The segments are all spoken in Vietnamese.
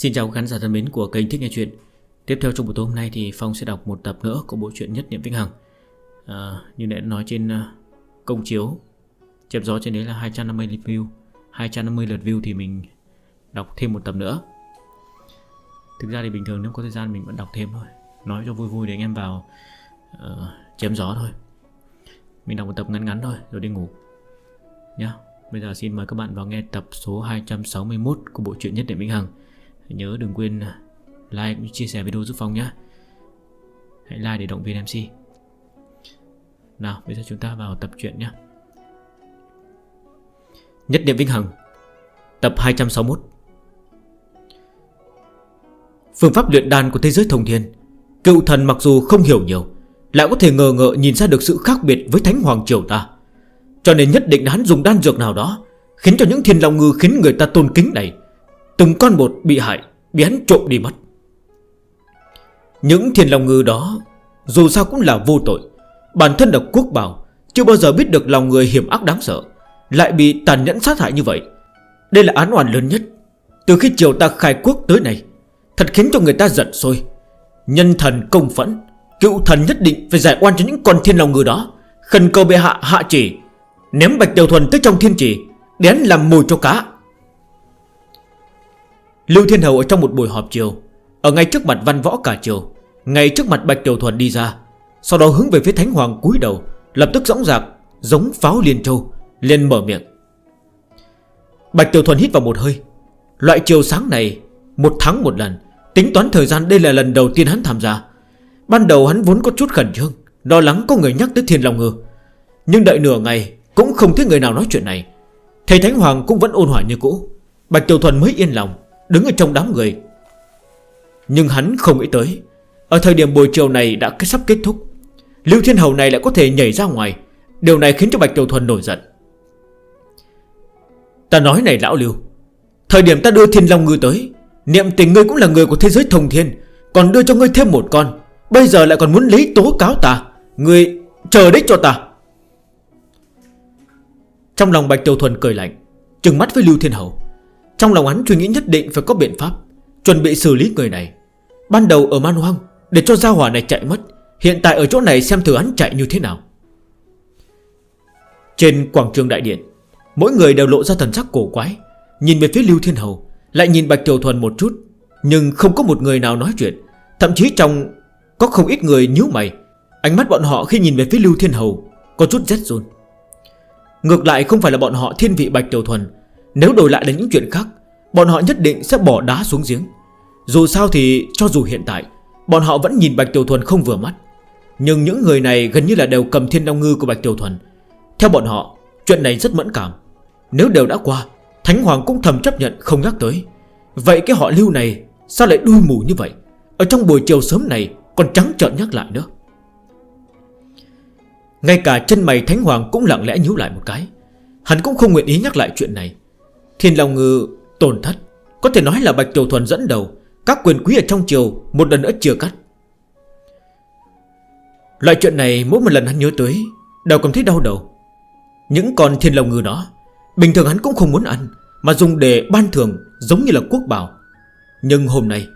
Xin chào khán giả thân mến của kênh Thích Nghe Chuyện. Tiếp theo trong buổi tối hôm nay thì Phong sẽ đọc một tập nữa của bộ truyện Nhất Niệm Vĩnh Hằng. À, Như đã nói trên à, công chiếu Chẹp gió trên đấy là 250 lượt view. 250 lượt view thì mình đọc thêm một tập nữa. Thực ra thì bình thường nếu có thời gian mình vẫn đọc thêm thôi. Nói cho vui vui để anh em vào uh, chém gió thôi. Mình đọc một tập ngắn ngắn thôi rồi đi ngủ. Nhá. Bây giờ xin mời các bạn vào nghe tập số 261 của bộ truyện Nhất Niệm Vĩnh Hằng. Nhớ đừng quên à, like chia sẻ video giúp Phong nhé Hãy like để động viên MC Nào, bây giờ chúng ta vào tập truyện nhé Nhất niệm Vĩnh Hằng, Tập 261 Phương pháp luyện đan của thế giới thông thiên, Cựu thần mặc dù không hiểu nhiều, Lại có thể ngờ ngợ nhìn ra được sự khác biệt với Thánh Hoàng Triều ta. Cho nên nhất định hắn dùng đan dược nào đó, Khiến cho những thiên long ngư khiến người ta tôn kính này. Từng con bột bị hại Bị hắn trộm đi mất. Những thiên lòng ngư đó, Dù sao cũng là vô tội. Bản thân là quốc bảo, Chưa bao giờ biết được lòng người hiểm ác đáng sợ, Lại bị tàn nhẫn sát hại như vậy. Đây là án oan lớn nhất. Từ khi triều ta khai quốc tới nay, Thật khiến cho người ta giận sôi. Nhân thần công phẫn, Cựu thần nhất định phải giải oan cho những con thiên lòng ngư đó. Khẩn cầu bệ hạ hạ chỉ, Ném bạch tiểu thuần tới trong thiên chỉ đến làm mồi cho cá. Lưu Thiên Hầu ở trong một buổi họp chiều, Ở ngay trước mặt văn võ cả chiều Ngay trước mặt Bạch Tiểu Thuần đi ra, Sau đó hướng về phía Thánh Hoàng cúi đầu, Lập tức rõng rạc giống pháo liên châu Lên mở miệng. Bạch Tiểu Thuần hít vào một hơi, Loại chiều sáng này, Một tháng một lần, Tính toán thời gian đây là lần đầu tiên hắn tham gia. Ban đầu hắn vốn có chút khẩn trương, Lo lắng có người nhắc tới thiên long ngư, Nhưng đợi nửa ngày Cũng không thấy người nào nói chuyện này. Thầy Thánh Hoàng cũng vẫn ôn hỏa như cũ, Bạch Tiểu Thuần mới yên lòng Đứng ở trong đám người. Nhưng hắn không nghĩ tới, Ở thời điểm buổi chiều này đã sắp kết thúc, Lưu Thiên Hầu này lại có thể nhảy ra ngoài. Điều này khiến cho Bạch Tiểu Thuần nổi giận. Ta nói này lão Lưu, Thời điểm ta đưa Thiên Long Ngư tới, Niệm tình ngươi cũng là người của thế giới thông thiên, Còn đưa cho ngươi thêm một con, Bây giờ lại còn muốn lấy tố cáo ta, Ngươi chờ đích cho ta. Trong lòng Bạch Tiểu Thuần cười lạnh, Trừng mắt với Lưu Thiên Hầu. Trong lòng hắn suy nghĩ nhất định phải có biện pháp, Chuẩn bị xử lý người này. Ban đầu ở man hoang, Để cho gia hỏa này chạy mất, Hiện tại ở chỗ này xem thử hắn chạy như thế nào. Trên quảng trường đại điện, Mỗi người đều lộ ra thần sắc cổ quái, Nhìn về phía Lưu Thiên Hầu, Lại nhìn Bạch triều Thuần một chút, Nhưng không có một người nào nói chuyện. Thậm chí trong có không ít người nhíu mày, Ánh mắt bọn họ khi nhìn về phía Lưu Thiên Hầu Có chút rét run. Ngược lại không phải là bọn họ thiên vị Bạch triều Thuần nếu đổi lại đến những chuyện khác, Bọn họ nhất định sẽ bỏ đá xuống giếng. Dù sao thì cho dù hiện tại, Bọn họ vẫn nhìn Bạch Tiểu Thuần không vừa mắt. Nhưng những người này gần như là đều cầm thiên long ngư của Bạch Tiểu Thuần. Theo bọn họ, Chuyện này rất mẫn cảm. Nếu đều đã qua, Thánh Hoàng cũng thầm chấp nhận không nhắc tới. Vậy cái họ lưu này Sao lại đuôi mù như vậy? Ở trong buổi chiều sớm này Còn trắng trợn nhắc lại nữa. Ngay cả chân mày Thánh Hoàng cũng lặng lẽ nhíu lại một cái. Hắn cũng không nguyện ý nhắc lại chuyện này. Thiên Long Ngư tổn thất. Có thể nói là Bạch Tiểu Thuần dẫn đầu. Các quyền quý ở trong triều một lần nữa chưa cắt. Loại chuyện này mỗi một lần hắn nhớ tới Đều cảm thấy đau đầu. Những con thiên long ngư đó, Bình thường hắn cũng không muốn ăn, Mà dùng để ban thường giống như là quốc bảo. Nhưng hôm nay,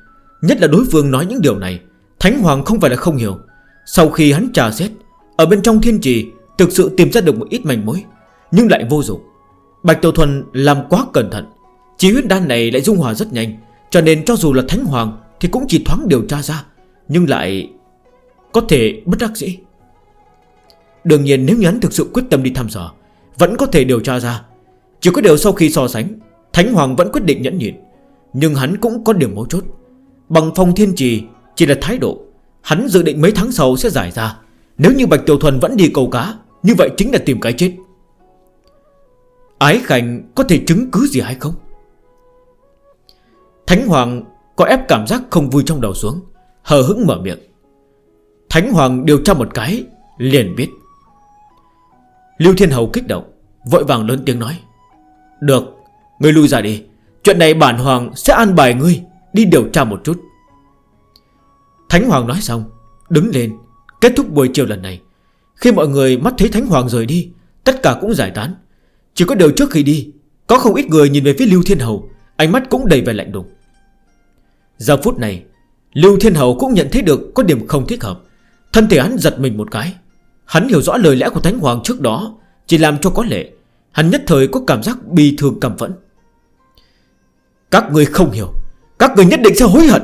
Nhất là đối phương nói những điều này, Thánh Hoàng không phải là không hiểu. Sau khi hắn trà xét, Ở bên trong thiên trì Thực sự tìm ra được một ít mảnh mối, Nhưng lại vô dụng. Bạch Tiểu Thuần làm quá cẩn thận. Chí huyết đan này lại dung hòa rất nhanh, Cho nên cho dù là Thánh Hoàng Thì cũng chỉ thoáng điều tra ra, Nhưng lại có thể bất đắc dĩ. Đương nhiên nếu nhắn thực sự quyết tâm đi thăm dò, Vẫn có thể điều tra ra. Chỉ có điều sau khi so sánh, Thánh Hoàng vẫn quyết định nhẫn nhịn, Nhưng hắn cũng có điểm mấu chốt. Bằng phong thiên trì, chỉ là thái độ, Hắn dự định mấy tháng sau sẽ giải ra. Nếu như Bạch Tiểu Thuần vẫn đi cầu cá, Như vậy chính là tìm cái chết. Ái Khanh có thể chứng cứ gì hay không? Thánh Hoàng có ép cảm giác không vui trong đầu xuống Hờ hững mở miệng. Thánh Hoàng điều tra một cái Liền biết. Lưu Thiên Hầu kích động Vội vàng lớn tiếng nói. Được, ngươi lui ra đi Chuyện này bản Hoàng sẽ an bài ngươi Đi điều tra một chút. Thánh Hoàng nói xong Đứng lên, kết thúc buổi chiều lần này. Khi mọi người mắt thấy Thánh Hoàng rời đi Tất cả cũng giải tán. Chỉ có điều trước khi đi, Có không ít người nhìn về phía Lưu Thiên Hầu Ánh mắt cũng đầy vẻ lạnh đùng Giờ phút này, Lưu Thiên Hầu cũng nhận thấy được có điểm không thích hợp. Thân thể hắn giật mình một cái. Hắn hiểu rõ lời lẽ của Thánh Hoàng trước đó, Chỉ làm cho có lệ. Hắn nhất thời có cảm giác bi thương cảm phẫn. Các người không hiểu, Các người nhất định sẽ hối hận.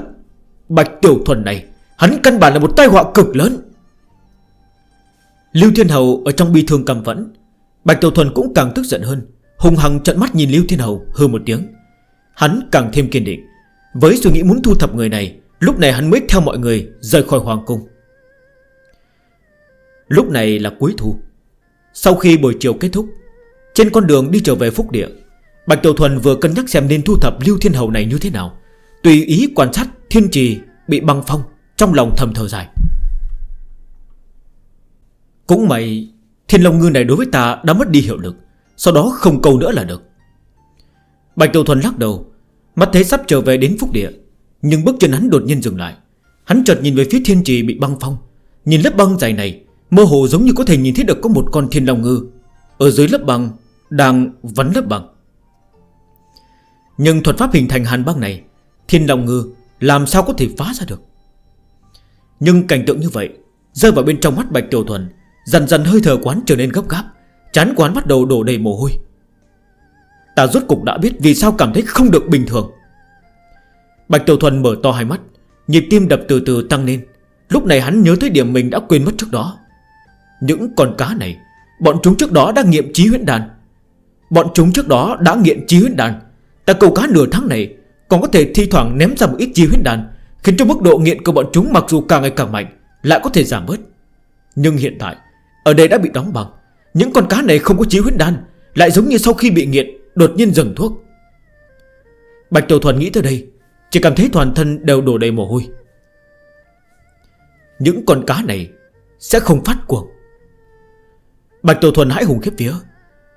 Bạch Tiểu Thuần này, Hắn căn bản là một tai họa cực lớn. Lưu Thiên Hầu ở trong bi thương cầm vẫn Bạch Tiểu Thuần cũng càng tức giận hơn. Hùng hằng trận mắt nhìn Lưu Thiên Hầu hư một tiếng. Hắn càng thêm kiên định. Với suy nghĩ muốn thu thập người này, Lúc này hắn mới theo mọi người rời khỏi hoàng cung. Lúc này là cuối thu. Sau khi buổi chiều kết thúc, Trên con đường đi trở về Phúc Địa, Bạch Tiểu Thuần vừa cân nhắc xem nên thu thập Lưu Thiên Hầu này như thế nào. Tùy ý quan sát, thiên trì bị băng phong, Trong lòng thầm thờ dài. Cũng mày Thiên Long Ngư này đối với ta đã mất đi hiệu lực, Sau đó không câu nữa là được. Bạch Tiểu Thuần lắc đầu, Mắt thấy sắp trở về đến phúc địa, Nhưng bước chân hắn đột nhiên dừng lại. Hắn chợt nhìn về phía thiên trì bị băng phong. Nhìn lớp băng dày này, Mơ hồ giống như có thể nhìn thấy được có một con thiên long ngư Ở dưới lớp băng, Đang vắn lớp băng. Nhưng thuật pháp hình thành hàn băng này, Thiên long ngư Làm sao có thể phá ra được? Nhưng cảnh tượng như vậy, Rơi vào bên trong mắt Bạch Tiểu Thuần Dần dần hơi thở quán trở nên gấp gáp, Chán quán bắt đầu đổ đầy mồ hôi. Ta rốt cục đã biết vì sao cảm thấy không được bình thường. Bạch Tiểu Thuần mở to hai mắt, Nhịp tim đập từ từ tăng lên. Lúc này hắn nhớ tới điểm mình đã quên mất trước đó. Những con cá này, Bọn chúng trước đó đã nghiệm trí huyễn đàn. Bọn chúng trước đó đã nghiện trí huyết đàn. Ta cầu cá nửa tháng này Còn có thể thi thoảng ném ra một ít trí huyết đàn, Khiến cho mức độ nghiện của bọn chúng mặc dù càng ngày càng mạnh, Lại có thể giảm bớt. Nhưng hiện tại ở đây đã bị đóng bằng Những con cá này không có chí huyết đan, Lại giống như sau khi bị nghiện, Đột nhiên dừng thuốc. Bạch Tiểu Thuần nghĩ tới đây, Chỉ cảm thấy toàn thân đều đổ đầy mồ hôi. Những con cá này Sẽ không phát cuồng. Bạch Tiểu Thuần hãi hùng khiếp phía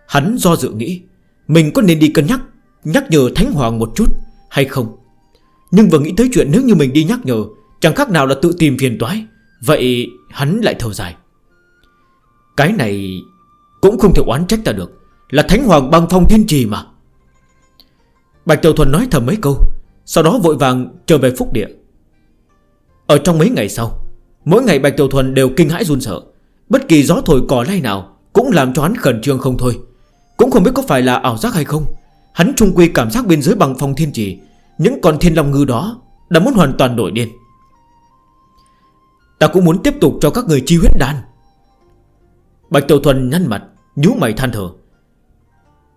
Hắn do dự nghĩ, Mình có nên đi cân nhắc Nhắc nhở Thánh Hoàng một chút hay không? Nhưng vừa nghĩ tới chuyện nếu như mình đi nhắc nhở, Chẳng khác nào là tự tìm phiền toái, Vậy hắn lại thở dài. Cái này cũng không thể oán trách ta được. Là Thánh Hoàng băng phong thiên trì mà. Bạch Tiểu Thuần nói thầm mấy câu, Sau đó vội vàng trở về phúc địa. Ở trong mấy ngày sau, Mỗi ngày Bạch Tiểu Thuần đều kinh hãi run sợ. Bất kỳ gió thổi cỏ lay nào Cũng làm cho hắn khẩn trương không thôi. Cũng không biết có phải là ảo giác hay không, Hắn trung quy cảm giác bên dưới băng phong thiên trì, Những con thiên long ngư đó Đã muốn hoàn toàn đổi điên. Ta cũng muốn tiếp tục cho các người chi huyết đan. Bạch Tiểu Thuần nhăn mặt nhú mày than thở.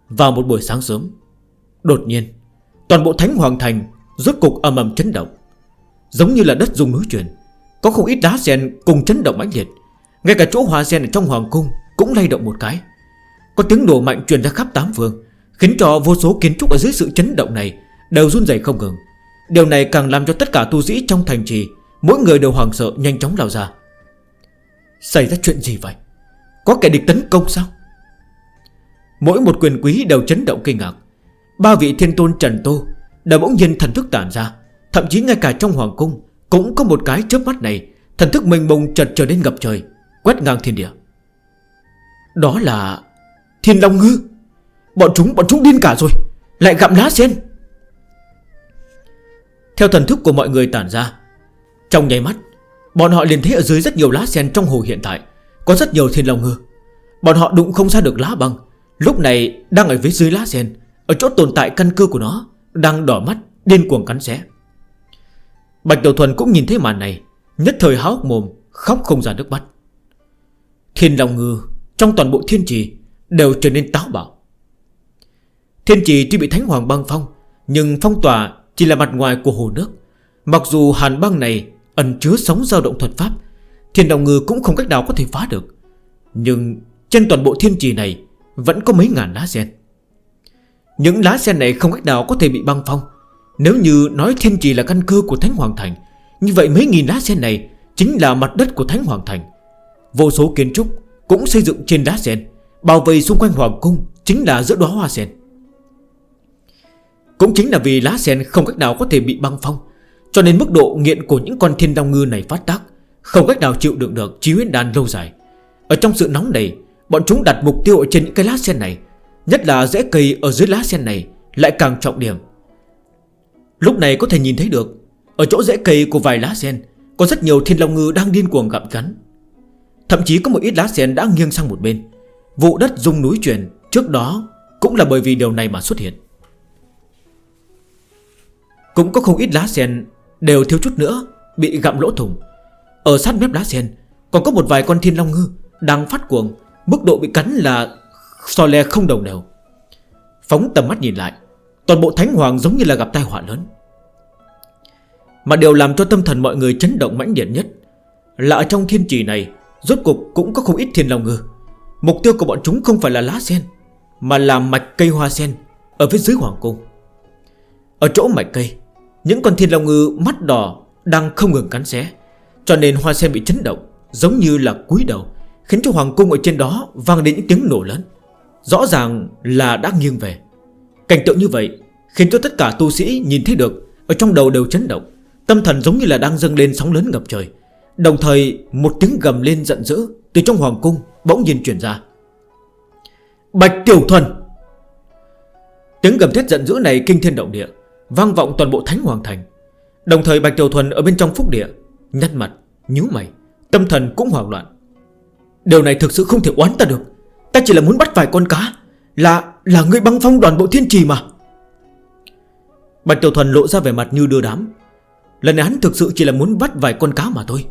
Vào một buổi sáng sớm, Đột nhiên, Toàn bộ Thánh Hoàng Thành Rốt cục âm ầm chấn động. Giống như là đất dùng núi chuyển, Có không ít đá sen cùng chấn động mãnh liệt. Ngay cả chỗ hoa sen ở trong Hoàng Cung Cũng lay động một cái. Có tiếng đổ mạnh truyền ra khắp tám phương, Khiến cho vô số kiến trúc ở dưới sự chấn động này Đều run dày không ngừng. Điều này càng làm cho tất cả tu sĩ trong thành trì, Mỗi người đều hoàng sợ nhanh chóng lao ra. Xảy ra chuyện gì vậy? Có kẻ địch tấn công sao? Mỗi một quyền quý đều chấn động kinh ngạc. Ba vị thiên tôn Trần Tô Đã bỗng nhiên thần thức tản ra. Thậm chí ngay cả trong hoàng cung Cũng có một cái chớp mắt này, Thần thức mênh mông chợt trở nên ngập trời, Quét ngang thiên địa. Đó là thiên long ngư. Bọn chúng bọn chúng điên cả rồi, Lại gặm lá sen. Theo thần thức của mọi người tản ra, Trong nháy mắt, Bọn họ liền thấy ở dưới rất nhiều lá sen trong hồ hiện tại. Có rất nhiều thiên lòng ngư. Bọn họ đụng không ra được lá băng. Lúc này đang ở phía dưới lá sen, Ở chỗ tồn tại căn cơ của nó, Đang đỏ mắt, điên cuồng cắn xé. Bạch Đầu Thuần cũng nhìn thấy màn này, Nhất thời háo mồm, Khóc không ra nước mắt. Thiên Long Ngư trong toàn bộ thiên trì Đều trở nên táo bạo. Thiên trì tuy bị Thánh Hoàng băng phong, Nhưng phong tỏa chỉ là mặt ngoài của hồ nước. Mặc dù hàn băng này ẩn chứa sóng dao động thuật pháp Thiên đồng ngư cũng không cách nào có thể phá được. Nhưng trên toàn bộ thiên trì này Vẫn có mấy ngàn lá sen. Những lá sen này không cách nào có thể bị băng phong. Nếu như nói thiên trì là căn cư của Thánh Hoàng Thành, Như vậy mấy nghìn lá sen này Chính là mặt đất của Thánh Hoàng Thành. Vô số kiến trúc cũng xây dựng trên lá sen Bảo vệ xung quanh Hoàng Cung Chính là giữa đóa hoa sen. Cũng chính là vì lá sen không cách nào có thể bị băng phong, Cho nên mức độ nghiện của những con thiên đong ngư này phát tác. Không cách nào chịu đựng được chí huyết đàn lâu dài. Ở trong sự nóng này Bọn chúng đặt mục tiêu ở trên những cái lá sen này. Nhất là rễ cây ở dưới lá sen này Lại càng trọng điểm. Lúc này có thể nhìn thấy được, Ở chỗ rễ cây của vài lá sen, Có rất nhiều thiên long ngư đang điên cuồng gặm cắn. Thậm chí có một ít lá sen đã nghiêng sang một bên. Vụ đất rung núi chuyển Trước đó cũng là bởi vì điều này mà xuất hiện. Cũng có không ít lá sen Đều thiếu chút nữa Bị gặm lỗ thủng. Ở sát mép đá sen, Còn có một vài con thiên long ngư Đang phát cuồng. Mức độ bị cắn là so le không đồng đều. Phóng tầm mắt nhìn lại, Toàn bộ thánh hoàng giống như là gặp tai họa lớn. Mà điều làm cho tâm thần mọi người chấn động mãnh liệt nhất Là ở trong thiên trì này, Rốt cục cũng có không ít thiên long ngư. Mục tiêu của bọn chúng không phải là lá sen, Mà là mạch cây hoa sen Ở phía dưới hoàng cung. Ở chỗ mạch cây, Những con thiên long ngư mắt đỏ Đang không ngừng cắn xé. Cho nên hoa sen bị chấn động, Giống như là cúi đầu, Khiến cho hoàng cung ở trên đó vang đến những tiếng nổ lớn. Rõ ràng là đã nghiêng về. Cảnh tượng như vậy Khiến cho tất cả tu sĩ nhìn thấy được, Ở trong đầu đều chấn động. Tâm thần giống như là đang dâng lên sóng lớn ngập trời. Đồng thời, một tiếng gầm lên giận dữ Từ trong hoàng cung bỗng nhiên chuyển ra. Bạch Tiểu Thuần! Tiếng gầm thiết giận dữ này kinh thiên động địa, Vang vọng toàn bộ Thánh Hoàng Thành. Đồng thời, Bạch Tiểu Thuần ở bên trong phúc địa Nhăn mặt, nhú mày Tâm thần cũng hoảng loạn. Điều này thực sự không thể oán ta được. Ta chỉ là muốn bắt vài con cá Là là người băng phong đoàn bộ thiên trì mà. Bạch Tiểu Thuần lộ ra vẻ mặt như đưa đám. Lần này hắn thực sự chỉ là muốn bắt vài con cá mà thôi.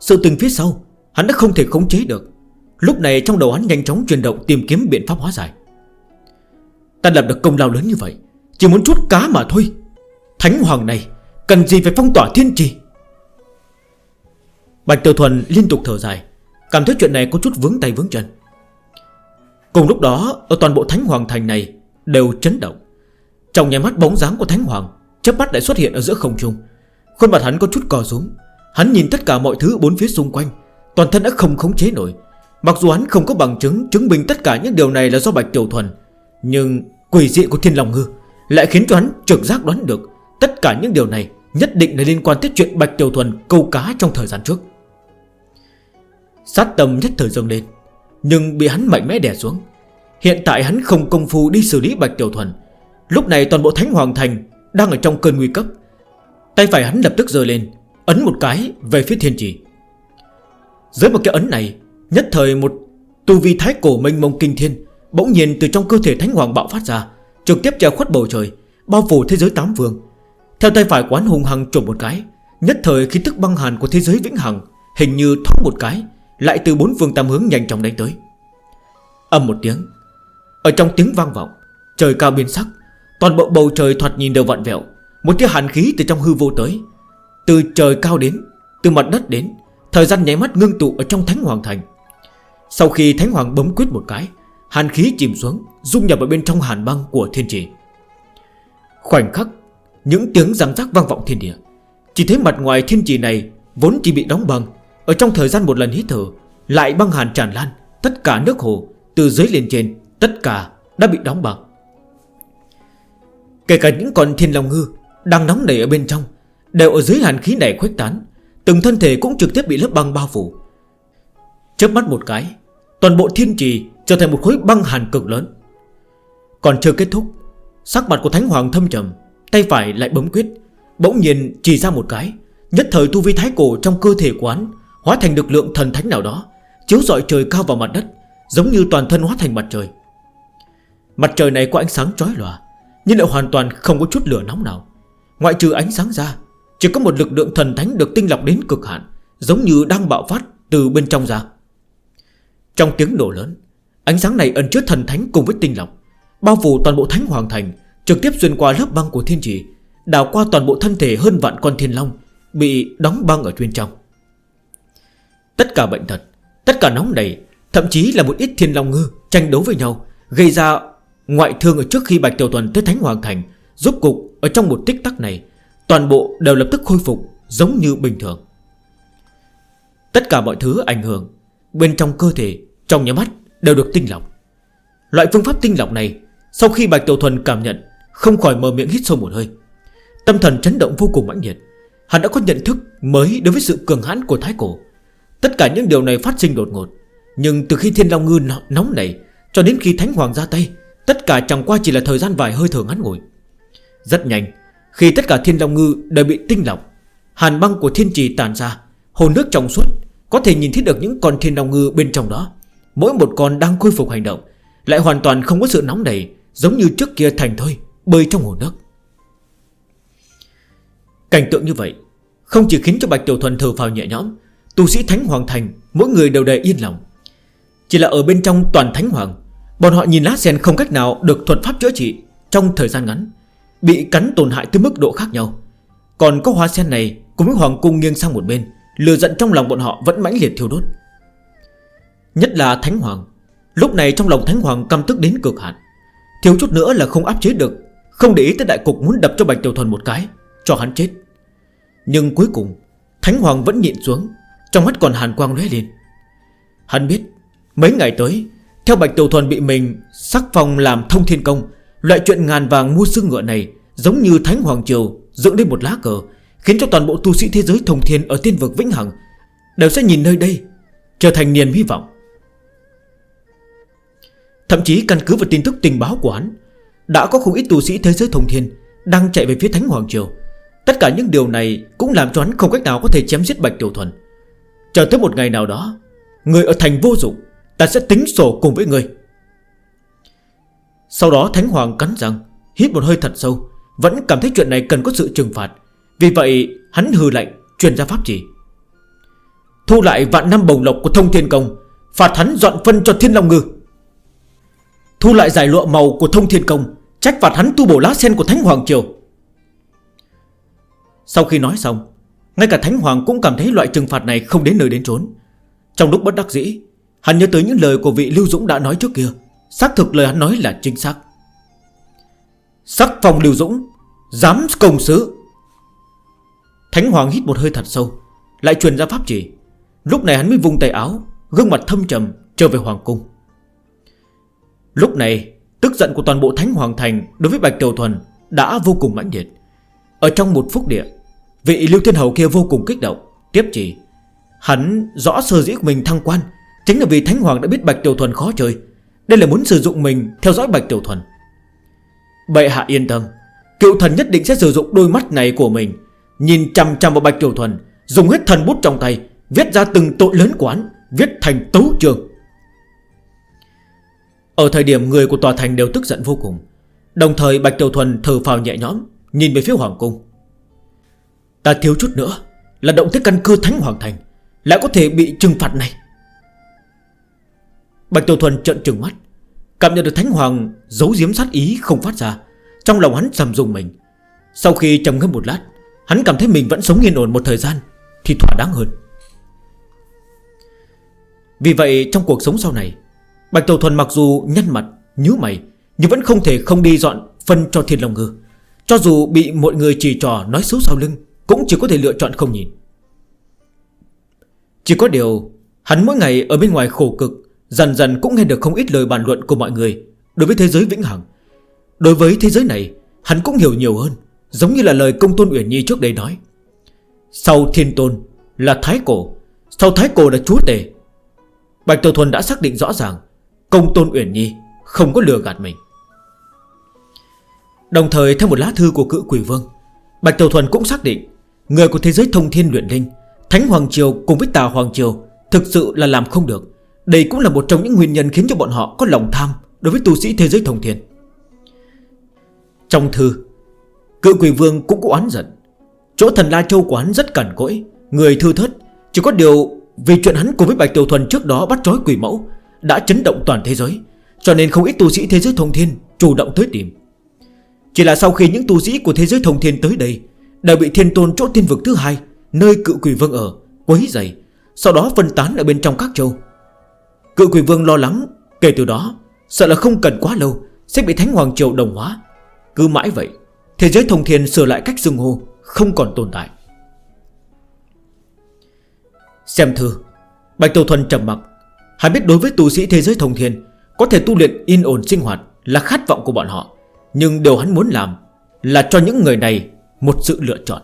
Sự tình phía sau Hắn đã không thể khống chế được. Lúc này trong đầu hắn nhanh chóng chuyển động tìm kiếm biện pháp hóa giải. Ta làm được công lao lớn như vậy Chỉ muốn chút cá mà thôi. Thánh hoàng này Cần gì phải phong tỏa thiên trì? Bạch Tiểu Thuần liên tục thở dài Cảm thấy chuyện này có chút vướng tay vướng chân. Cùng lúc đó Ở toàn bộ Thánh Hoàng Thành này Đều chấn động. Trong nhà mắt bóng dáng của Thánh Hoàng chớp mắt lại xuất hiện ở giữa không trung. Khuôn mặt hắn có chút cò xuống, Hắn nhìn tất cả mọi thứ bốn phía xung quanh Toàn thân đã không khống chế nổi. Mặc dù hắn không có bằng chứng chứng minh tất cả những điều này là do Bạch Tiểu Thuần Nhưng quỷ dị của Thiên Long Ngư Lại khiến cho hắn trực giác đoán được Tất cả những điều này nhất định là liên quan tới chuyện Bạch Tiểu Thuần câu cá trong thời gian trước. Sát tâm nhất thời dâng lên, Nhưng bị hắn mạnh mẽ đè xuống. Hiện tại hắn không công phu đi xử lý Bạch Tiểu Thuần. Lúc này toàn bộ Thánh Hoàng Thành Đang ở trong cơn nguy cấp. Tay phải hắn lập tức rơi lên, Ấn một cái về phía thiên trì. Dưới một cái ấn này, Nhất thời một tu vi thái cổ mênh mông kinh thiên Bỗng nhiên từ trong cơ thể Thánh Hoàng bạo phát ra, Trực tiếp treo khuất bầu trời, Bao phủ thế giới tám vương. Theo tay phải quán hùng hằng trộm một cái, Nhất thời khí tức băng hàn của thế giới vĩnh hằng Hình như thoát một cái lại từ bốn phương tam hướng nhanh chóng đánh tới. Âm một tiếng, Ở trong tiếng vang vọng, Trời cao biến sắc, Toàn bộ bầu trời thoạt nhìn đều vặn vẹo. Một tia hàn khí từ trong hư vô tới, Từ trời cao đến, Từ mặt đất đến, Thời gian nháy mắt ngưng tụ ở trong Thánh Hoàng Thành. Sau khi Thánh Hoàng bấm quyết một cái, Hàn khí chìm xuống, Dung nhập vào bên trong hàn băng của thiên trì. Khoảnh khắc, Những tiếng răng rắc vang vọng thiên địa. Chỉ thấy mặt ngoài thiên trì này Vốn chỉ bị đóng băng ở trong thời gian một lần hít thở, Lại băng hàn tràn lan. Tất cả nước hồ, từ dưới lên trên, Tất cả đã bị đóng băng. Kể cả những con thiên long ngư Đang nóng nảy ở bên trong, Đều ở dưới hàn khí này khuếch tán. Từng thân thể cũng trực tiếp bị lớp băng bao phủ. Chớp mắt một cái, Toàn bộ thiên trì trở thành một khối băng hàn cực lớn. Còn chưa kết thúc, Sắc mặt của Thánh Hoàng thâm trầm, Tay phải lại bấm quyết. Bỗng nhiên chỉ ra một cái, Nhất thời tu vi thái cổ trong cơ thể quán Hóa thành lực lượng thần thánh nào đó, Chiếu dọi trời cao vào mặt đất, Giống như toàn thân hóa thành mặt trời. Mặt trời này có ánh sáng trói lòa, Nhưng lại hoàn toàn không có chút lửa nóng nào. Ngoại trừ ánh sáng ra, Chỉ có một lực lượng thần thánh được tinh lọc đến cực hạn, Giống như đang bạo phát từ bên trong ra. Trong tiếng nổ lớn, Ánh sáng này ẩn chứa thần thánh cùng với tinh lọc, Bao phủ toàn bộ thánh hoàng thành, Trực tiếp xuyên qua lớp băng của thiên trì, Đào qua toàn bộ thân thể hơn vạn con thiên long, Bị đóng băng ở bên trong. Tất cả bệnh thật Tất cả nóng đầy Thậm chí là một ít thiên long ngư Tranh đấu với nhau, Gây ra ngoại thương ở trước khi Bạch Tiểu Thuần tới Thánh Hoàng Thành. Giúp cục ở trong một tích tắc này, Toàn bộ đều lập tức khôi phục Giống như bình thường. Tất cả mọi thứ ảnh hưởng Bên trong cơ thể, Trong nhà mắt đều được tinh lọc. Loại phương pháp tinh lọc này, Sau khi Bạch Tiểu Thuần cảm nhận, Không khỏi mở miệng hít sâu một hơi. Tâm thần chấn động vô cùng mãnh nhiệt Hắn đã có nhận thức mới đối với sự cường hãn của Thái Cổ. Tất cả những điều này phát sinh đột ngột. Nhưng từ khi thiên long ngư nóng này Cho đến khi thánh hoàng ra tay, Tất cả chẳng qua chỉ là thời gian vài hơi thở ngắn ngủi. Rất nhanh, Khi tất cả thiên long ngư đều bị tinh lọc, Hàn băng của thiên trì tàn ra, Hồ nước trong suốt, Có thể nhìn thấy được những con thiên long ngư bên trong đó. Mỗi một con đang khôi phục hành động, Lại hoàn toàn không có sự nóng đầy Giống như trước kia thành thôi Bơi trong hồ nước. Cảnh tượng như vậy, Không chỉ khiến cho Bạch Tiểu Thuần thở vào nhẹ nhõm Tù sĩ Thánh Hoàng Thành, Mỗi người đều đầy yên lòng. Chỉ là ở bên trong toàn Thánh Hoàng, Bọn họ nhìn lá sen không cách nào được thuật pháp chữa trị Trong thời gian ngắn, Bị cắn tổn hại tới mức độ khác nhau. Còn có hoa sen này cùng với Hoàng Cung nghiêng sang một bên Lừa giận trong lòng bọn họ vẫn mãnh liệt thiêu đốt. Nhất là Thánh Hoàng, Lúc này trong lòng Thánh Hoàng căm tức đến cực hạn. Thiếu chút nữa là không áp chế được, Không để ý tới đại cục muốn đập cho Bạch Tiểu Thuần một cái, Cho hắn chết. Nhưng cuối cùng, Thánh Hoàng vẫn nhịn xuống trong mắt còn hàn quang lóe lên. Hắn biết, Mấy ngày tới, Theo Bạch Tiểu Thuần bị mình Sắc phong làm thông thiên công, Loại chuyện ngàn vàng mua xương ngựa này Giống như Thánh Hoàng Triều Dựng lên một lá cờ, Khiến cho toàn bộ tu sĩ thế giới thông thiên Ở tiên vực Vĩnh Hằng Đều sẽ nhìn nơi đây, Trở thành niềm hy vọng. Thậm chí căn cứ vào tin tức tình báo của hắn, Đã có không ít tu sĩ thế giới thông thiên Đang chạy về phía Thánh Hoàng Triều. Tất cả những điều này cũng làm cho hắn không cách nào có thể chém giết Bạch Tiểu Thuần. Chờ tới một ngày nào đó, Người ở thành vô dụng, Ta sẽ tính sổ cùng với người. Sau đó Thánh Hoàng cắn răng, Hít một hơi thật sâu, Vẫn cảm thấy chuyện này cần có sự trừng phạt. Vì vậy, hắn hư lạnh, Truyền ra pháp chỉ. Thu lại vạn năm bồng lộc của thông thiên công, Phạt hắn dọn phân cho thiên long ngư. Thu lại giải lụa màu của thông thiên công, Trách phạt hắn tu bổ lá sen của Thánh Hoàng Triều. Sau khi nói xong ngay cả Thánh Hoàng cũng cảm thấy loại trừng phạt này không đến nơi đến trốn Trong lúc bất đắc dĩ, Hắn nhớ tới những lời của vị Lưu Dũng đã nói trước kia. Xác thực lời hắn nói là chính xác. Sắc phòng Lưu Dũng Dám công sứ. Thánh Hoàng hít một hơi thật sâu, Lại truyền ra pháp chỉ. Lúc này hắn mới vùng tay áo, Gương mặt thâm trầm, trở về Hoàng Cung. Lúc này, Tức giận của toàn bộ Thánh Hoàng Thành Đối với Bạch Tiểu Thuần Đã vô cùng mãnh liệt. Ở trong một phút địa Vị Lưu Thiên Hầu kia vô cùng kích động. Tiếp chỉ, Hắn rõ sơ dĩ của mình thăng quan Chính là vì Thánh Hoàng đã biết Bạch Tiểu Thuần khó chơi. Đây là muốn sử dụng mình theo dõi Bạch Tiểu Thuần. Bệ hạ yên tâm, Cựu thần nhất định sẽ sử dụng đôi mắt này của mình, Nhìn chằm chằm vào Bạch Tiểu Thuần, Dùng hết thần bút trong tay, Viết ra từng tội lớn quán, Viết thành tấu trường Ở thời điểm người của tòa thành đều tức giận vô cùng, Đồng thời Bạch Tiểu Thuần thờ phào nhẹ nhõm, Nhìn về phía Hoàng Cung. Ta thiếu chút nữa Là động tới căn cư Thánh Hoàng Thành Lại có thể bị trừng phạt này. Bạch Tiểu Thuần trận trừng mắt, Cảm nhận được Thánh Hoàng giấu giếm sát ý không phát ra, Trong lòng hắn sầm dùng mình. Sau khi trầm ngâm một lát, Hắn cảm thấy mình vẫn sống yên ổn một thời gian Thì thỏa đáng hơn. Vì vậy, trong cuộc sống sau này, Bạch Tiểu Thuần mặc dù nhăn mặt, nhíu mày, Nhưng vẫn không thể không đi dọn phân cho thiên lòng ngư. Cho dù bị mọi người chỉ trò nói xấu sau lưng cũng chỉ có thể lựa chọn không nhìn. Chỉ có điều, Hắn mỗi ngày ở bên ngoài khổ cực, Dần dần cũng nghe được không ít lời bàn luận của mọi người Đối với thế giới vĩnh hằng. Đối với thế giới này, Hắn cũng hiểu nhiều hơn, Giống như là lời công tôn Uyển Nhi trước đây nói. Sau thiên tôn là thái cổ, Sau thái cổ là chúa tề. Bạch Tổ Thuần đã xác định rõ ràng, Công tôn Uyển Nhi không có lừa gạt mình. Đồng thời, theo một lá thư của cự quỷ vương, Bạch Tổ Thuần cũng xác định Người của thế giới thông thiên luyện linh, Thánh Hoàng Triều cùng với Tà Hoàng Triều Thực sự là làm không được. Đây cũng là một trong những nguyên nhân khiến cho bọn họ có lòng tham Đối với tu sĩ thế giới thông thiên. Trong thư cựu quỷ vương cũng có oán giận. Chỗ thần La Châu của hắn rất cẩn cỗi, Người thư thất Chỉ có điều vì chuyện hắn cùng với Bạch Tiểu Thuần trước đó bắt trói quỷ mẫu Đã chấn động toàn thế giới, Cho nên không ít tu sĩ thế giới thông thiên Chủ động tới tìm. Chỉ là sau khi những tu sĩ của thế giới thông thiên tới đây đã bị thiên tôn chỗ tiên vực thứ hai, Nơi cựu quỷ vương ở, Quấy dày, Sau đó phân tán ở bên trong các châu. Cựu quỷ vương lo lắng, Kể từ đó, Sợ là không cần quá lâu, Sẽ bị thánh hoàng triều đồng hóa. Cứ mãi vậy, Thế giới thông thiên sửa lại cách xưng hô, Không còn tồn tại. Xem thư Bạch Tiểu Thuần trầm mặt Hắn biết đối với tu sĩ thế giới thông thiên, Có thể tu luyện yên ổn sinh hoạt Là khát vọng của bọn họ. Nhưng điều hắn muốn làm Là cho những người này một sự lựa chọn.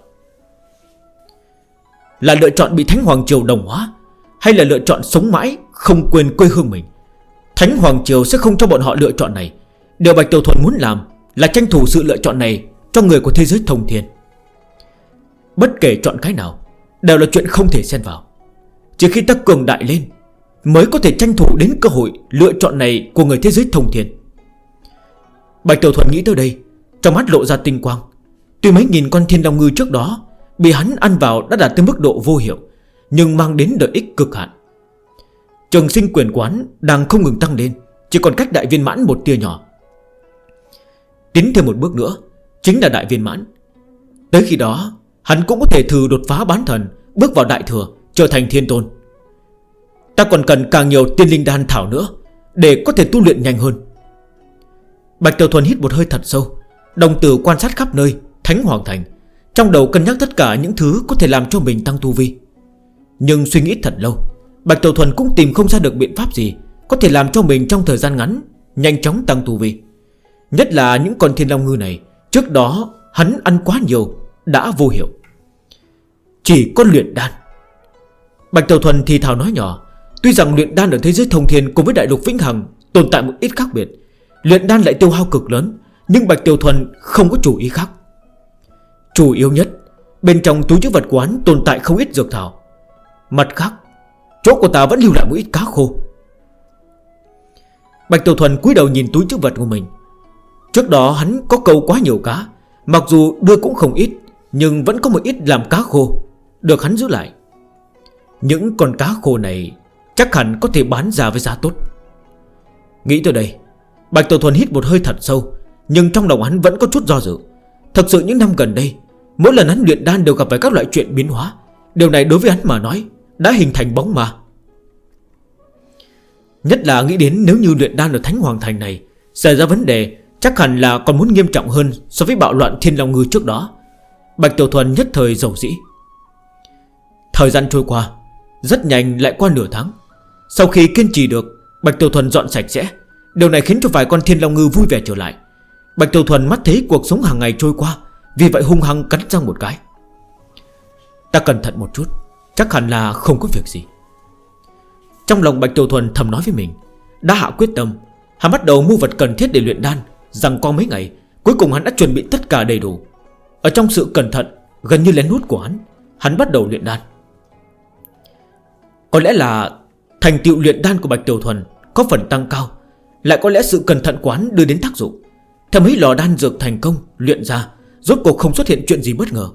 Là lựa chọn bị Thánh Hoàng Triều đồng hóa, Hay là lựa chọn sống mãi, Không quên quê hương mình? Thánh Hoàng Triều sẽ không cho bọn họ lựa chọn này. Điều Bạch Tiểu Thuần muốn làm Là tranh thủ sự lựa chọn này Cho người của thế giới thông thiên. Bất kể chọn cái nào, Đều là chuyện không thể xen vào. Chỉ khi ta cường đại lên Mới có thể tranh thủ đến cơ hội lựa chọn này Của người thế giới thông thiên. Bạch Tiểu Thuần nghĩ tới đây, Trong mắt lộ ra tinh quang. Tuy mấy nghìn con thiên long ngư trước đó Bị hắn ăn vào đã đạt tới mức độ vô hiệu, Nhưng mang đến lợi ích cực hạn. Trường sinh quyền quán Đang không ngừng tăng lên, Chỉ còn cách đại viên mãn một tia nhỏ. Tiến thêm một bước nữa, Chính là đại viên mãn. Tới khi đó, hắn cũng có thể thử đột phá bán thần, Bước vào đại thừa, trở thành thiên tôn. Ta còn cần càng nhiều tiên linh đan thảo nữa, Để có thể tu luyện nhanh hơn. Bạch Tiểu Thuần hít một hơi thật sâu, Đồng tử quan sát khắp nơi Thánh Hoàng Thành, Trong đầu cân nhắc tất cả những thứ có thể làm cho mình tăng tu vi. Nhưng suy nghĩ thật lâu, Bạch Tiểu Thuần cũng tìm không ra được biện pháp gì Có thể làm cho mình trong thời gian ngắn Nhanh chóng tăng tu vi. Nhất là những con thiên long ngư này, Trước đó hắn ăn quá nhiều, Đã vô hiệu. Chỉ có luyện đan. Bạch Tiểu Thuần thì thào nói nhỏ, Tuy rằng luyện đan ở thế giới thông thiên cùng với đại lục Vĩnh Hằng Tồn tại một ít khác biệt, Luyện đan lại tiêu hao cực lớn, Nhưng Bạch Tiểu Thuần không có chủ ý khác. Chủ yếu nhất, Bên trong túi chữ vật quán tồn tại không ít dược thảo. Mặt khác, Chỗ của ta vẫn lưu lại một ít cá khô. Bạch Tiểu Thuần cúi đầu nhìn túi chữ vật của mình. Trước đó hắn có câu quá nhiều cá, Mặc dù đưa cũng không ít, Nhưng vẫn có một ít làm cá khô, Được hắn giữ lại. Những con cá khô này Chắc hẳn có thể bán ra với giá tốt. Nghĩ tới đây, Bạch Tiểu Thuần hít một hơi thật sâu, Nhưng trong lòng hắn vẫn có chút do dự. Thật sự những năm gần đây Mỗi lần hắn luyện đan đều gặp phải các loại chuyện biến hóa. Điều này đối với hắn mà nói, Đã hình thành bóng mà Nhất là nghĩ đến nếu như luyện đan ở Thánh Hoàng Thành này, Xảy ra vấn đề, Chắc hẳn là còn muốn nghiêm trọng hơn So với bạo loạn thiên long ngư trước đó. Bạch Tiểu Thuần nhất thời dầu dĩ. Thời gian trôi qua, Rất nhanh lại qua nửa tháng. Sau khi kiên trì được, Bạch Tiểu Thuần dọn sạch sẽ. Điều này khiến cho vài con thiên long ngư vui vẻ trở lại. Bạch Tiểu Thuần mắt thấy cuộc sống hàng ngày trôi qua vì vậy hung hăng cắn răng một cái. Ta cẩn thận một chút, Chắc hẳn là không có việc gì. Trong lòng Bạch Tiểu Thuần thầm nói với mình, Đã hạ quyết tâm, Hắn bắt đầu mua vật cần thiết để luyện đan, Rằng qua mấy ngày, Cuối cùng hắn đã chuẩn bị tất cả đầy đủ. Ở trong sự cẩn thận, Gần như lén nút của hắn Hắn bắt đầu luyện đan. Có lẽ là Thành tựu luyện đan của Bạch Tiểu Thuần Có phần tăng cao, Lại có lẽ sự cẩn thận của đưa đến tác dụng. Theo mấy lò đan dược thành công luyện ra Rốt cuộc không xuất hiện chuyện gì bất ngờ.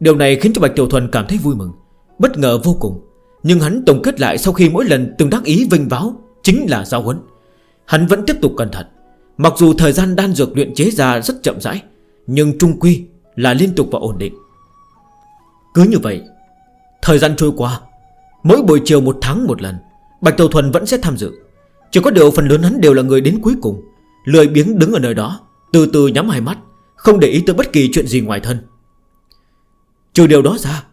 Điều này khiến cho Bạch Tiểu Thuần cảm thấy vui mừng, Bất ngờ vô cùng. Nhưng hắn tổng kết lại sau khi mỗi lần từng đắc ý vinh báo Chính là giao huấn. Hắn vẫn tiếp tục cẩn thận. Mặc dù thời gian đan dược luyện chế ra rất chậm rãi, Nhưng trung quy là liên tục và ổn định. Cứ như vậy, Thời gian trôi qua. Mỗi buổi chiều một tháng một lần, Bạch tiểu Thuần vẫn sẽ tham dự. Chỉ có điều phần lớn hắn đều là người đến cuối cùng. Lười biếng đứng ở nơi đó, Từ từ nhắm hai mắt. Không để ý tới bất kỳ chuyện gì ngoài thân. Trừ điều đó ra,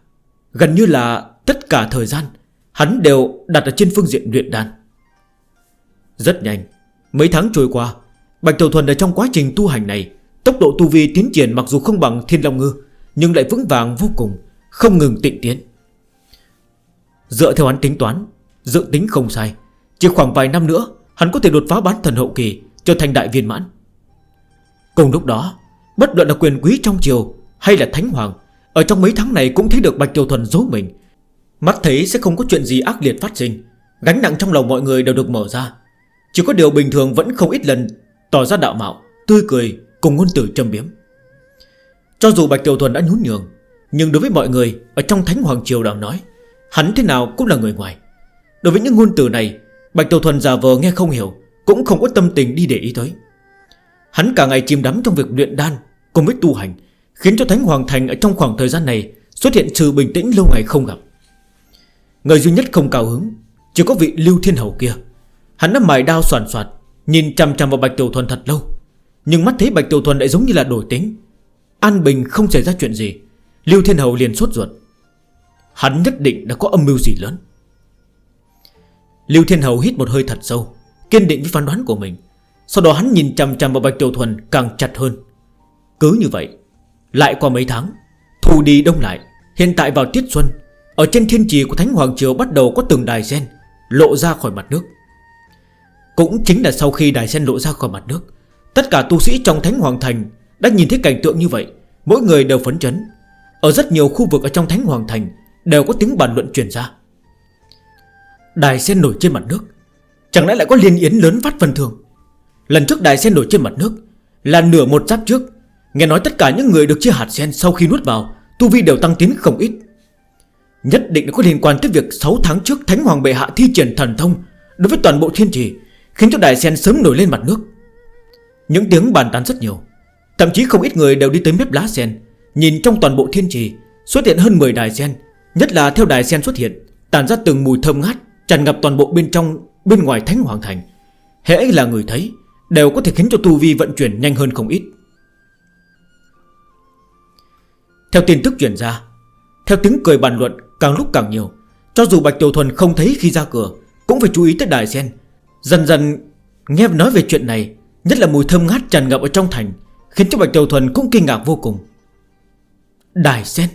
Gần như là tất cả thời gian, Hắn đều đặt ở trên phương diện luyện đan. Rất nhanh, Mấy tháng trôi qua, Bạch Tiểu Thuần ở trong quá trình tu hành này, Tốc độ tu vi tiến triển mặc dù không bằng Thiên Long Ngư, Nhưng lại vững vàng vô cùng, Không ngừng tịnh tiến. Dựa theo hắn tính toán, Dự tính không sai, Chỉ khoảng vài năm nữa, Hắn có thể đột phá bán thần hậu kỳ, Trở thành đại viên mãn. Cùng lúc đó Bất luận là quyền quý trong triều Hay là thánh hoàng Ở trong mấy tháng này cũng thấy được Bạch triều Thuần giấu mình. Mắt thấy sẽ không có chuyện gì ác liệt phát sinh Gánh nặng trong lòng mọi người đều được mở ra. Chỉ có điều bình thường vẫn không ít lần Tỏ ra đạo mạo, tươi cười Cùng ngôn từ châm biếm. Cho dù Bạch triều Thuần đã nhún nhường Nhưng đối với mọi người Ở trong Thánh Hoàng Triều đang nói Hắn thế nào cũng là người ngoài. Đối với những ngôn từ này Bạch triều Thuần già vờ nghe không hiểu Cũng không có tâm tình đi để ý tới. Hắn cả ngày chìm đắm trong việc luyện đan cùng với tu hành, Khiến cho Thánh Hoàng Thành ở trong khoảng thời gian này Xuất hiện trừ bình tĩnh lâu ngày không gặp. Người duy nhất không cao hứng, Chỉ có vị Lưu Thiên Hầu kia. Hắn đã mài đao soàn soạt, Nhìn chằm chằm vào Bạch Tiểu Thuần thật lâu. Nhưng mắt thấy Bạch Tiểu Thuần lại giống như là đổi tính. An Bình không xảy ra chuyện gì, Lưu Thiên Hầu liền sốt ruột. Hắn nhất định đã có âm mưu gì lớn. Lưu Thiên Hầu hít một hơi thật sâu, Kiên định với phán đoán của mình. Sau đó hắn nhìn chằm chằm vào Bạch Tiểu Thuần càng chặt hơn. Cứ như vậy, Lại qua mấy tháng Thù đi đông lại. Hiện tại vào tiết xuân, Ở trên thiên trì của Thánh Hoàng Triều bắt đầu có từng đài sen Lộ ra khỏi mặt nước. Cũng chính là sau khi đài sen lộ ra khỏi mặt nước, Tất cả tu sĩ trong Thánh Hoàng Thành Đã nhìn thấy cảnh tượng như vậy. Mỗi người đều phấn chấn. Ở rất nhiều khu vực ở trong Thánh Hoàng Thành Đều có tiếng bàn luận truyền ra. Đài sen nổi trên mặt nước, Chẳng lẽ lại có liên yến lớn phát phần thường Lần trước đài sen nổi trên mặt nước Là nửa một giáp trước Nghe nói tất cả những người được chia hạt sen sau khi nuốt vào, Tu vi đều tăng tiến không ít. Nhất định có liên quan tới việc 6 tháng trước Thánh Hoàng Bệ Hạ thi triển thần thông Đối với toàn bộ thiên trì, Khiến cho đài sen sớm nổi lên mặt nước. Những tiếng bàn tán rất nhiều, Thậm chí không ít người đều đi tới mép lá sen, Nhìn trong toàn bộ thiên trì Xuất hiện hơn 10 đài sen, Nhất là theo đài sen xuất hiện Tàn ra từng mùi thơm ngát Tràn ngập toàn bộ bên trong, bên ngoài Thánh Hoàng Thành. Hễ là người thấy, Đều có thể khiến cho tu vi vận chuyển nhanh hơn không ít. Theo tin tức chuyển ra, Theo tiếng cười bàn luận càng lúc càng nhiều, Cho dù Bạch Tiểu Thuần không thấy khi ra cửa, Cũng phải chú ý tới đài sen. Dần dần nghe nói về chuyện này, Nhất là mùi thơm ngát tràn ngập ở trong thành, Khiến cho Bạch Tiểu Thuần cũng kinh ngạc vô cùng. Đài sen.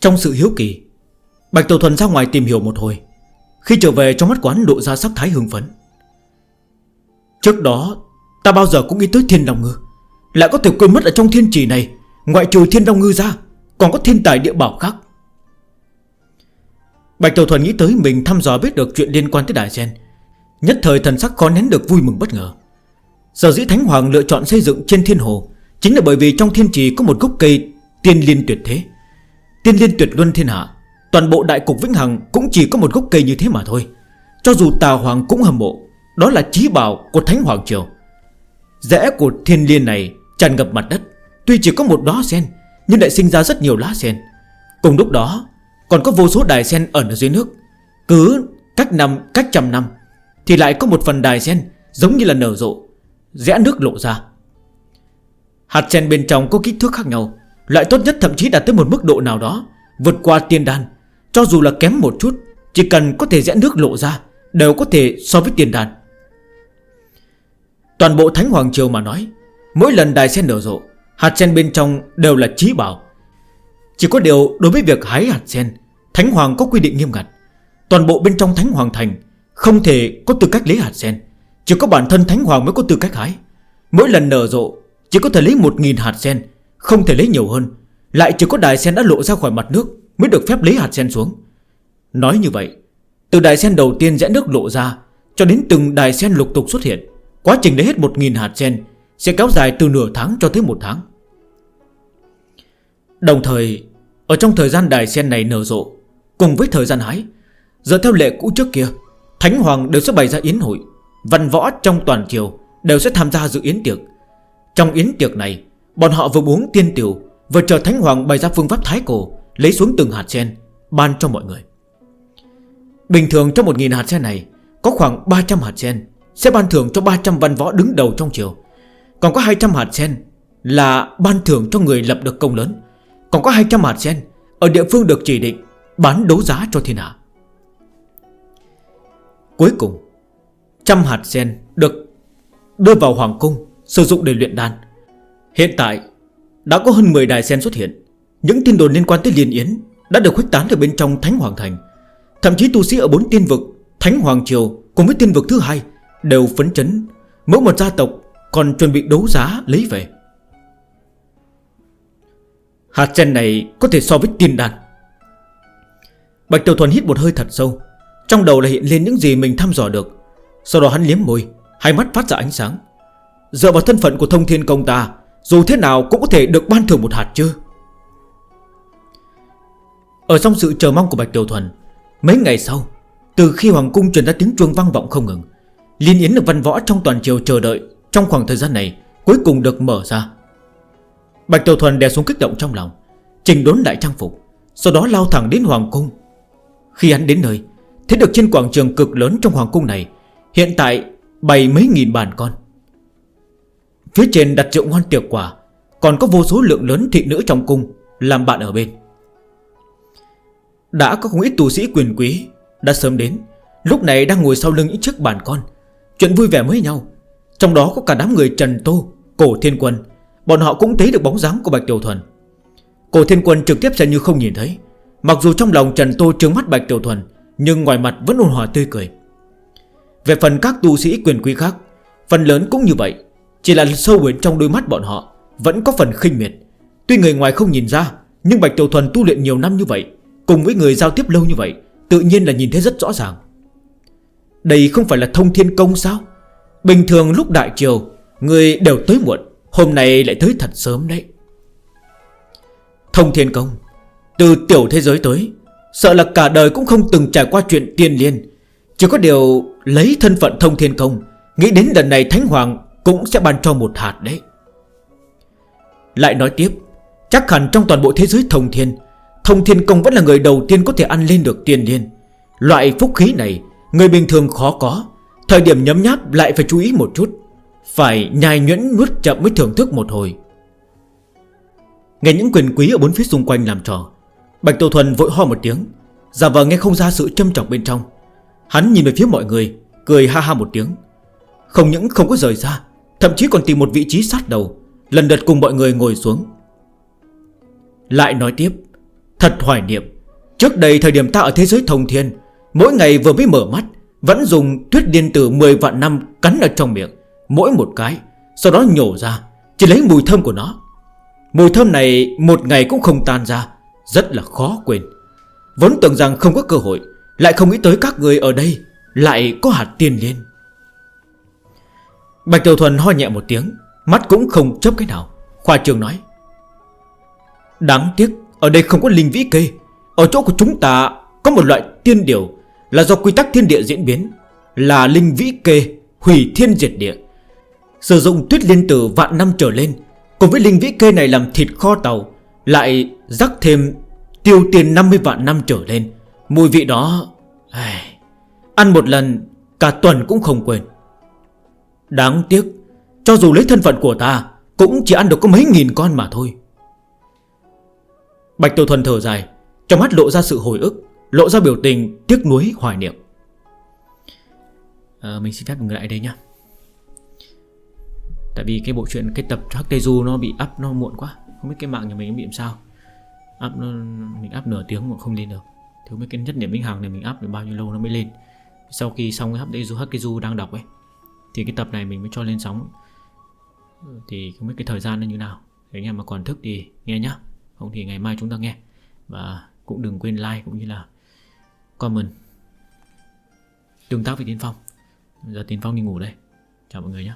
Trong sự hiếu kỳ, Bạch Tiểu Thuần ra ngoài tìm hiểu một hồi, Khi trở về trong mắt quán độ ra sắc thái hương phấn. Trước đó, Ta bao giờ cũng nghĩ tới thiên lòng ngư, Lại có thể quên mất ở trong thiên trì này. Ngoại trừ thiên đông ngư ra, Còn có thiên tài địa bảo khác. Bạch Tiểu Thuần nghĩ tới mình thăm dò biết được chuyện liên quan tới đại gen, Nhất thời thần sắc khó nén được vui mừng bất ngờ. Giờ dĩ Thánh Hoàng lựa chọn xây dựng trên thiên hồ Chính là bởi vì trong thiên trì có một gốc cây tiên liên tuyệt thế. Tiên liên tuyệt luân thiên hạ, Toàn bộ đại cục Vĩnh Hằng cũng chỉ có một gốc cây như thế mà thôi. Cho dù Tà Hoàng cũng hâm mộ, Đó là trí bảo của Thánh Hoàng Triều. Rẽ của thiên liên này tràn ngập mặt đất. Tuy chỉ có một đó sen, Nhưng lại sinh ra rất nhiều lá sen. Cùng lúc đó, còn có vô số đài sen ẩn ở dưới nước. Cứ cách năm, cách trăm năm, Thì lại có một phần đài sen Giống như là nở rộ, Rẽ nước lộ ra. Hạt sen bên trong có kích thước khác nhau. Loại tốt nhất thậm chí đạt tới một mức độ nào đó, Vượt qua tiên đan. Cho dù là kém một chút, Chỉ cần có thể rẽ nước lộ ra, Đều có thể so với tiền đàn Toàn bộ Thánh Hoàng Triều mà nói, Mỗi lần đài sen nở rộ Hạt sen bên trong đều là trí bảo. Chỉ có điều đối với việc hái hạt sen, Thánh Hoàng có quy định nghiêm ngặt. Toàn bộ bên trong Thánh Hoàng Thành Không thể có tư cách lấy hạt sen. Chỉ có bản thân Thánh Hoàng mới có tư cách hái. Mỗi lần nở rộ, Chỉ có thể lấy 1.000 hạt sen, Không thể lấy nhiều hơn. Lại chỉ có đài sen đã lộ ra khỏi mặt nước Mới được phép lấy hạt sen xuống. Nói như vậy, Từ đài sen đầu tiên rẽ nước lộ ra Cho đến từng đài sen lục tục xuất hiện, Quá trình lấy hết 1.000 hạt sen Sẽ kéo dài từ nửa tháng cho tới một tháng. Đồng thời, Ở trong thời gian đài sen này nở rộ, Cùng với thời gian hái Giờ theo lệ cũ trước kia, Thánh Hoàng đều sẽ bày ra yến hội, Văn võ trong toàn triều Đều sẽ tham gia dự yến tiệc. Trong yến tiệc này, Bọn họ vừa uống tiên tiểu Vừa chờ Thánh Hoàng bày ra phương pháp thái cổ, Lấy xuống từng hạt sen, Ban cho mọi người. Bình thường trong 1.000 hạt sen này, Có khoảng 300 hạt sen, Sẽ ban thưởng cho 300 văn võ đứng đầu trong triều. Còn có 200 hạt sen Là ban thưởng cho người lập được công lớn. Còn có 200 hạt sen Ở địa phương được chỉ định, Bán đấu giá cho thiên hạ. Cuối cùng, Trăm hạt sen được đưa vào hoàng cung Sử dụng để luyện đan. Hiện tại, đã có hơn 10 đài sen xuất hiện. Những tin đồn liên quan tới Liên Yến Đã được khuếch tán từ bên trong Thánh Hoàng Thành. Thậm chí tu sĩ ở bốn tiên vực, Thánh Hoàng Triều cùng với tiên vực thứ hai Đều phấn chấn. Mỗi một gia tộc còn chuẩn bị đấu giá lấy về. Hạt sen này có thể so với tiên đan Bạch Tiểu Thuần hít một hơi thật sâu. Trong đầu là hiện lên những gì mình thăm dò được. Sau đó hắn liếm môi, Hai mắt phát ra ánh sáng. Dựa vào thân phận của thông thiên công ta, Dù thế nào cũng có thể được ban thưởng một hạt chứ. Ở trong sự chờ mong của Bạch Tiểu Thuần, Mấy ngày sau, Từ khi Hoàng Cung truyền ra tiếng chuông vang vọng không ngừng, Liên Yến được văn võ trong toàn chiều chờ đợi, Trong khoảng thời gian này, Cuối cùng được mở ra. Bạch Tiểu Thuần đè xuống kích động trong lòng Trình đốn lại trang phục, Sau đó lao thẳng đến Hoàng Cung. Khi hắn đến nơi, Thấy được trên quảng trường cực lớn trong Hoàng Cung này, Hiện tại bày mấy nghìn bàn con. Phía trên đặt rượu ngon tiệc quả Còn có vô số lượng lớn thị nữ trong cung Làm bạn ở bên. Đã có không ít tù sĩ quyền quý Đã sớm đến, Lúc này đang ngồi sau lưng những chiếc bàn con, Chuyện vui vẻ với nhau. Trong đó có cả đám người Trần Tô, Cổ Thiên Quân Bọn họ cũng thấy được bóng dáng của Bạch Tiểu Thuần. Cổ thiên quân trực tiếp sẽ như không nhìn thấy. Mặc dù trong lòng Trần Tô trướng mắt Bạch Tiểu Thuần, Nhưng ngoài mặt vẫn ôn hòa tươi cười. Về phần các tu sĩ quyền quý khác, Phần lớn cũng như vậy. Chỉ là sâu huyến trong đôi mắt bọn họ, Vẫn có phần khinh miệt. Tuy người ngoài không nhìn ra, Nhưng Bạch Tiểu Thuần tu luyện nhiều năm như vậy, Cùng với người giao tiếp lâu như vậy, Tự nhiên là nhìn thấy rất rõ ràng. Đây không phải là thông thiên công sao? Bình thường lúc đại triều, Người đều tới muộn. Hôm nay lại tới thật sớm đấy. Thông thiên công, Từ tiểu thế giới tới, Sợ là cả đời cũng không từng trải qua chuyện tiên liên. Chỉ có điều lấy thân phận thông thiên công, Nghĩ đến lần này Thánh Hoàng Cũng sẽ ban cho một hạt đấy. Lại nói tiếp, Chắc hẳn trong toàn bộ thế giới thông thiên Thông thiên công vẫn là người đầu tiên có thể ăn lên được tiên liên. Loại phúc khí này, Người bình thường khó có. Thời điểm nhấm nháp lại phải chú ý một chút. Phải nhai nhuyễn nuốt chậm mới thưởng thức một hồi. Nghe những quyền quý ở bốn phía xung quanh làm trò, Bạch Tô Thuần vội ho một tiếng. Giả vờ nghe không ra sự châm trọng bên trong. Hắn nhìn về phía mọi người, Cười ha ha một tiếng. Không những không có rời ra Thậm chí còn tìm một vị trí sát đầu, Lần lượt cùng mọi người ngồi xuống. Lại nói tiếp, Thật hoài niệm, Trước đây thời điểm ta ở thế giới thông thiên, Mỗi ngày vừa mới mở mắt, Vẫn dùng tuyết điên tử 10 vạn năm cắn ở trong miệng mỗi một cái, Sau đó nhổ ra, Chỉ lấy mùi thơm của nó. Mùi thơm này một ngày cũng không tan ra, Rất là khó quên. Vốn tưởng rằng không có cơ hội, Lại không nghĩ tới các người ở đây Lại có hạt tiên liên. Bạch Tiểu Thuần ho nhẹ một tiếng, Mắt cũng không chấp cái nào. Khoa trường nói, Đáng tiếc, ở đây không có linh vĩ kê. Ở chỗ của chúng ta có một loại tiên điều Là do quy tắc thiên địa diễn biến, Là linh vĩ kê hủy thiên diệt địa. Sử dụng tuyết liên tử vạn năm trở lên Cùng với linh vĩ kê này làm thịt kho tàu Lại rắc thêm tiêu tiền 50 vạn năm trở lên. Mùi vị đó ai, Ăn một lần cả tuần cũng không quên. Đáng tiếc Cho dù lấy thân phận của ta Cũng chỉ ăn được có mấy nghìn con mà thôi. Bạch Tiểu Thuần thở dài Trong mắt lộ ra sự hồi ức Lộ ra biểu tình tiếc nuối hoài niệm. À, Mình xin phép ngừng lại đây nhé Tại vì cái bộ chuyện cái tập Hắc Tây Du nó bị up nó muộn quá. Không biết cái mạng nhà mình bị làm sao. Up nó, mình up nửa tiếng mà không lên được. Thứ mấy cái nhất điểm minh hàng này mình up được bao nhiêu lâu nó mới lên. Sau khi xong cái Hắc Tây Du, Hắc Tây Du đang đọc ấy Thì cái tập này mình mới cho lên sóng. Thì không biết cái thời gian nó như nào. Để anh em mà còn thức thì nghe nhá. Không thì ngày mai chúng ta nghe. Và cũng đừng quên like cũng như là comment. Tương tác với Tiến Phong. Giờ Tiến Phong đi ngủ đây. Chào mọi người nhé